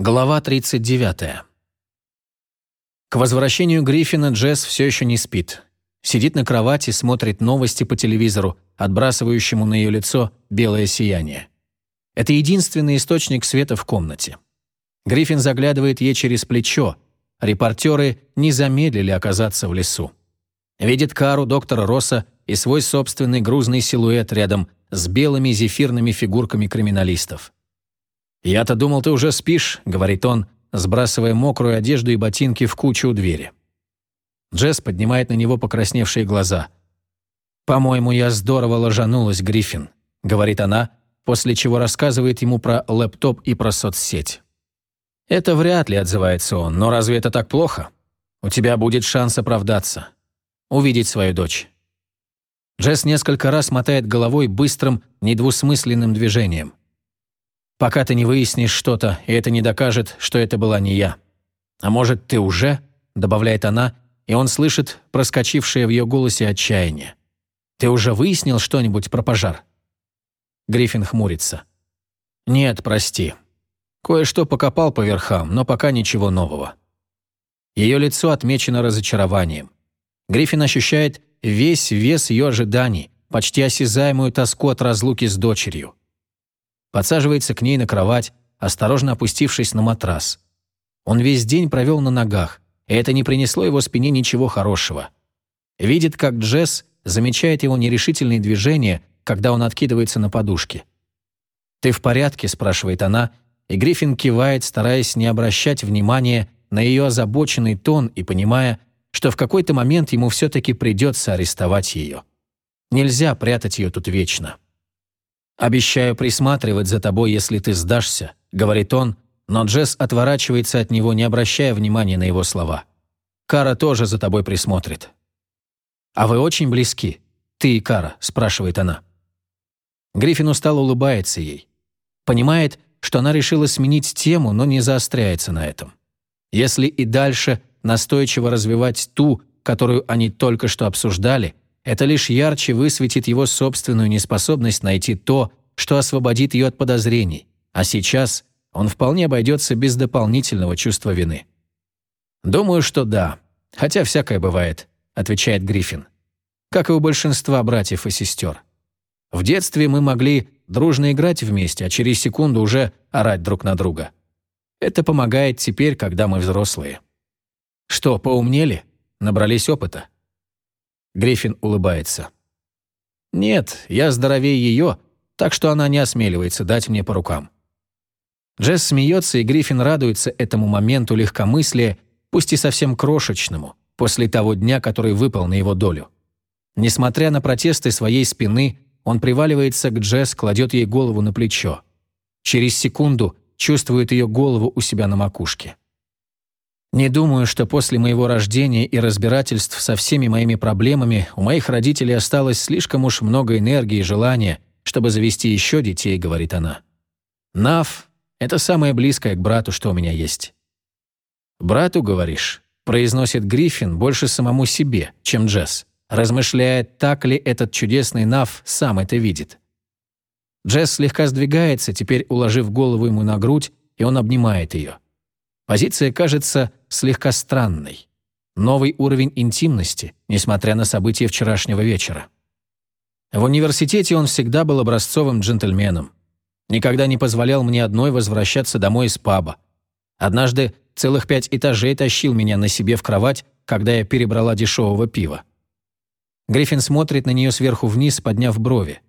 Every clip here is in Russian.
Глава 39. К возвращению Гриффина Джесс все еще не спит. Сидит на кровати, смотрит новости по телевизору, отбрасывающему на ее лицо белое сияние. Это единственный источник света в комнате. Гриффин заглядывает ей через плечо. Репортеры не замедлили оказаться в лесу. Видит Кару доктора Росса и свой собственный грузный силуэт рядом с белыми зефирными фигурками криминалистов. «Я-то думал, ты уже спишь», — говорит он, сбрасывая мокрую одежду и ботинки в кучу у двери. Джесс поднимает на него покрасневшие глаза. «По-моему, я здорово ложанулась, Гриффин», — говорит она, после чего рассказывает ему про лэптоп и про соцсеть. «Это вряд ли», — отзывается он, — «но разве это так плохо? У тебя будет шанс оправдаться. Увидеть свою дочь». Джесс несколько раз мотает головой быстрым, недвусмысленным движением. «Пока ты не выяснишь что-то, и это не докажет, что это была не я. А может, ты уже?» — добавляет она, и он слышит проскочившее в ее голосе отчаяние. «Ты уже выяснил что-нибудь про пожар?» Гриффин хмурится. «Нет, прости. Кое-что покопал по верхам, но пока ничего нового». Ее лицо отмечено разочарованием. Гриффин ощущает весь вес ее ожиданий, почти осязаемую тоску от разлуки с дочерью. Подсаживается к ней на кровать, осторожно опустившись на матрас. Он весь день провел на ногах, и это не принесло его спине ничего хорошего. Видит, как Джесс замечает его нерешительные движения, когда он откидывается на подушке. «Ты в порядке?» – спрашивает она, и Гриффин кивает, стараясь не обращать внимания на ее озабоченный тон и понимая, что в какой-то момент ему все-таки придется арестовать ее. Нельзя прятать ее тут вечно. «Обещаю присматривать за тобой, если ты сдашься», — говорит он, но Джесс отворачивается от него, не обращая внимания на его слова. «Кара тоже за тобой присмотрит». «А вы очень близки, ты и Кара?» — спрашивает она. Гриффин устало улыбается ей. Понимает, что она решила сменить тему, но не заостряется на этом. Если и дальше настойчиво развивать ту, которую они только что обсуждали, это лишь ярче высветит его собственную неспособность найти то, что освободит ее от подозрений, а сейчас он вполне обойдется без дополнительного чувства вины. «Думаю, что да, хотя всякое бывает», — отвечает Гриффин. «Как и у большинства братьев и сестер. В детстве мы могли дружно играть вместе, а через секунду уже орать друг на друга. Это помогает теперь, когда мы взрослые». Что, поумнели? Набрались опыта? Гриффин улыбается. Нет, я здоровее ее, так что она не осмеливается дать мне по рукам. Джесс смеется, и Гриффин радуется этому моменту легкомыслия, пусть и совсем крошечному, после того дня, который выпал на его долю. Несмотря на протесты своей спины, он приваливается к Джесс, кладет ей голову на плечо. Через секунду чувствует ее голову у себя на макушке. Не думаю, что после моего рождения и разбирательств со всеми моими проблемами у моих родителей осталось слишком уж много энергии и желания, чтобы завести еще детей, говорит она. Нав — это самое близкое к брату, что у меня есть. «Брату, говоришь?» — произносит Гриффин больше самому себе, чем Джесс, размышляя, так ли этот чудесный Нав сам это видит. Джесс слегка сдвигается, теперь уложив голову ему на грудь, и он обнимает ее. Позиция кажется слегка странной. Новый уровень интимности, несмотря на события вчерашнего вечера. В университете он всегда был образцовым джентльменом. Никогда не позволял мне одной возвращаться домой из паба. Однажды целых пять этажей тащил меня на себе в кровать, когда я перебрала дешевого пива. Гриффин смотрит на нее сверху вниз, подняв брови.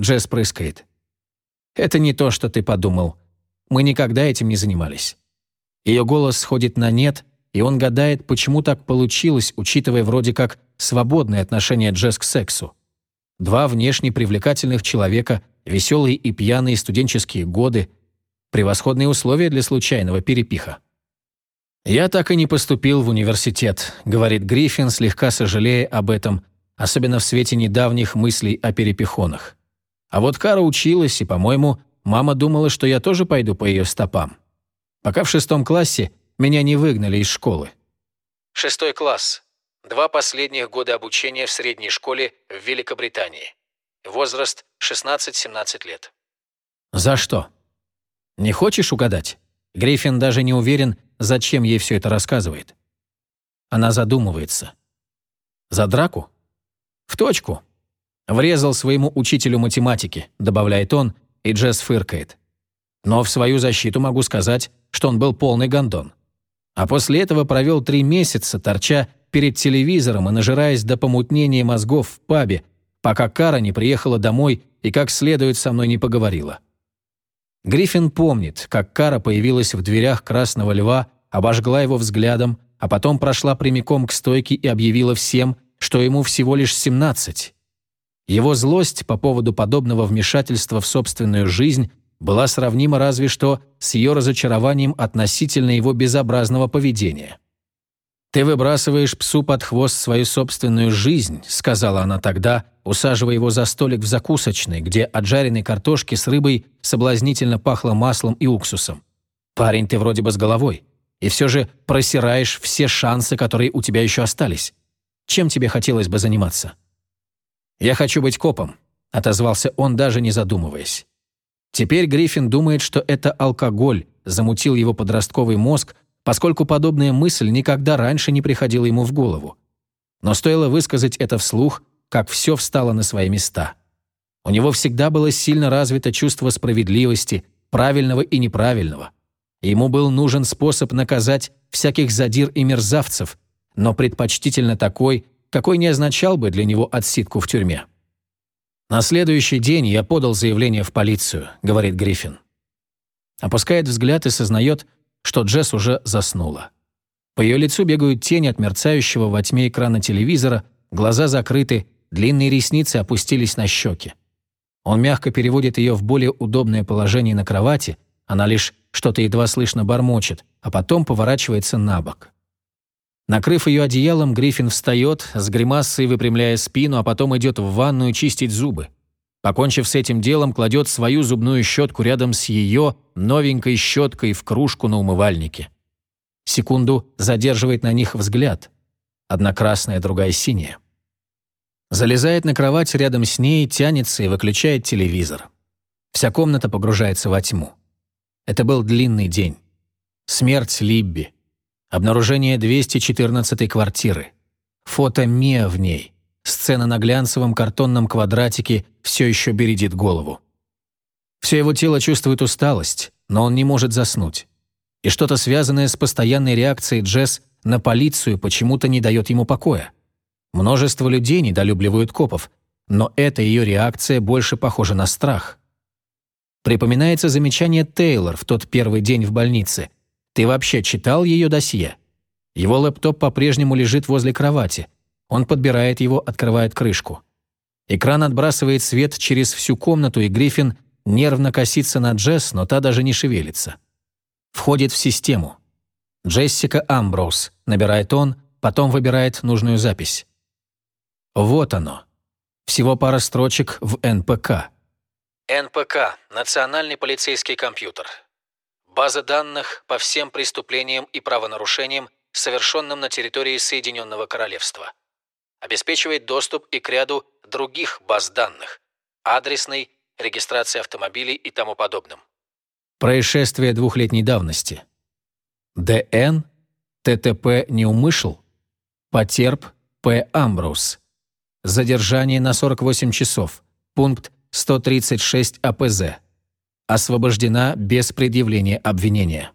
Джесс прыскает. «Это не то, что ты подумал. Мы никогда этим не занимались. Ее голос сходит на «нет», и он гадает, почему так получилось, учитывая вроде как свободное отношение Джесс к сексу. Два внешне привлекательных человека, веселые и пьяные студенческие годы, превосходные условия для случайного перепиха. «Я так и не поступил в университет», — говорит Гриффин, слегка сожалея об этом, особенно в свете недавних мыслей о перепихонах. А вот Кара училась, и, по-моему, мама думала, что я тоже пойду по ее стопам пока в шестом классе меня не выгнали из школы. Шестой класс. Два последних года обучения в средней школе в Великобритании. Возраст 16-17 лет. За что? Не хочешь угадать? Гриффин даже не уверен, зачем ей все это рассказывает. Она задумывается. За драку? В точку. Врезал своему учителю математики, добавляет он, и Джесс фыркает. Но в свою защиту могу сказать, что он был полный гондон. А после этого провел три месяца, торча перед телевизором и нажираясь до помутнения мозгов в пабе, пока Кара не приехала домой и как следует со мной не поговорила. Гриффин помнит, как Кара появилась в дверях Красного Льва, обожгла его взглядом, а потом прошла прямиком к стойке и объявила всем, что ему всего лишь 17. Его злость по поводу подобного вмешательства в собственную жизнь была сравнима разве что с ее разочарованием относительно его безобразного поведения. «Ты выбрасываешь псу под хвост свою собственную жизнь», — сказала она тогда, усаживая его за столик в закусочной, где от жареной картошки с рыбой соблазнительно пахло маслом и уксусом. «Парень, ты вроде бы с головой, и все же просираешь все шансы, которые у тебя еще остались. Чем тебе хотелось бы заниматься?» «Я хочу быть копом», — отозвался он, даже не задумываясь. Теперь Гриффин думает, что это алкоголь замутил его подростковый мозг, поскольку подобная мысль никогда раньше не приходила ему в голову. Но стоило высказать это вслух, как все встало на свои места. У него всегда было сильно развито чувство справедливости, правильного и неправильного. Ему был нужен способ наказать всяких задир и мерзавцев, но предпочтительно такой, какой не означал бы для него отсидку в тюрьме. «На следующий день я подал заявление в полицию», — говорит Гриффин. Опускает взгляд и сознает, что Джесс уже заснула. По ее лицу бегают тени от мерцающего во тьме экрана телевизора, глаза закрыты, длинные ресницы опустились на щеки. Он мягко переводит ее в более удобное положение на кровати, она лишь что-то едва слышно бормочет, а потом поворачивается на бок. Накрыв ее одеялом, Гриффин встает, с гримасой выпрямляя спину, а потом идет в ванную чистить зубы. Покончив с этим делом, кладет свою зубную щетку рядом с ее новенькой щеткой в кружку на умывальнике. Секунду задерживает на них взгляд. Одна красная, другая синяя. Залезает на кровать рядом с ней, тянется и выключает телевизор. Вся комната погружается во тьму. Это был длинный день. Смерть Либби, Обнаружение 214-й квартиры. Фото Мия в ней. Сцена на глянцевом картонном квадратике все еще бередит голову. Все его тело чувствует усталость, но он не может заснуть. И что-то связанное с постоянной реакцией Джесс на полицию почему-то не дает ему покоя. Множество людей недолюбливают копов, но эта ее реакция больше похожа на страх. Припоминается замечание Тейлор в тот первый день в больнице, ты вообще читал ее досье? Его лэптоп по-прежнему лежит возле кровати. Он подбирает его, открывает крышку. Экран отбрасывает свет через всю комнату, и Гриффин нервно косится на Джесс, но та даже не шевелится. Входит в систему. Джессика Амброуз, набирает он, потом выбирает нужную запись. Вот оно. Всего пара строчек в НПК. НПК – Национальный полицейский компьютер. База данных по всем преступлениям и правонарушениям, совершенным на территории Соединенного Королевства. Обеспечивает доступ и к ряду других баз данных, адресной, регистрации автомобилей и тому подобным. Происшествие двухлетней давности. ДН, ТТП Неумышл, Потерп, П. Амброуз. Задержание на 48 часов. Пункт 136 АПЗ освобождена без предъявления обвинения.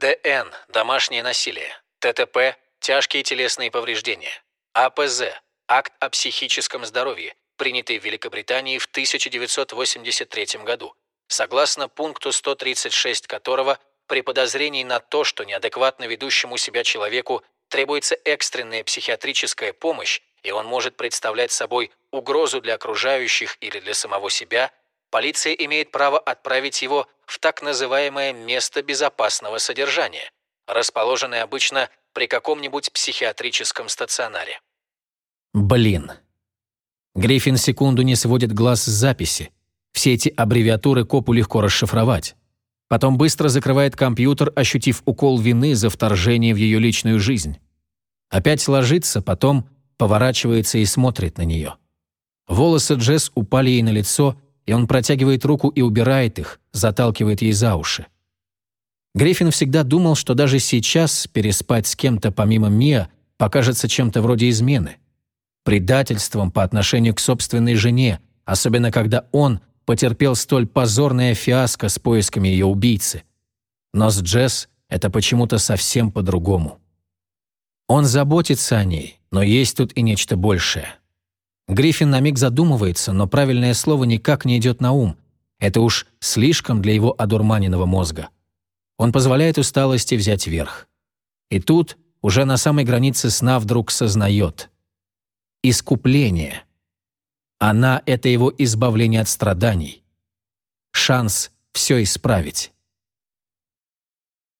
ДН – домашнее насилие. ТТП – тяжкие телесные повреждения. АПЗ – акт о психическом здоровье, принятый в Великобритании в 1983 году, согласно пункту 136 которого при подозрении на то, что неадекватно ведущему себя человеку требуется экстренная психиатрическая помощь, и он может представлять собой угрозу для окружающих или для самого себя – полиция имеет право отправить его в так называемое место безопасного содержания, расположенное обычно при каком-нибудь психиатрическом стационаре. Блин. Гриффин секунду не сводит глаз с записи. Все эти аббревиатуры копу легко расшифровать. Потом быстро закрывает компьютер, ощутив укол вины за вторжение в ее личную жизнь. Опять ложится, потом поворачивается и смотрит на нее. Волосы Джесс упали ей на лицо, и он протягивает руку и убирает их, заталкивает ей за уши. Гриффин всегда думал, что даже сейчас переспать с кем-то помимо Мия покажется чем-то вроде измены. Предательством по отношению к собственной жене, особенно когда он потерпел столь позорное фиаско с поисками ее убийцы. Но с Джесс это почему-то совсем по-другому. Он заботится о ней, но есть тут и нечто большее. Гриффин на миг задумывается, но правильное слово никак не идет на ум. Это уж слишком для его одурманенного мозга. Он позволяет усталости взять верх. И тут, уже на самой границе сна, вдруг сознает. Искупление. Она — это его избавление от страданий. Шанс все исправить.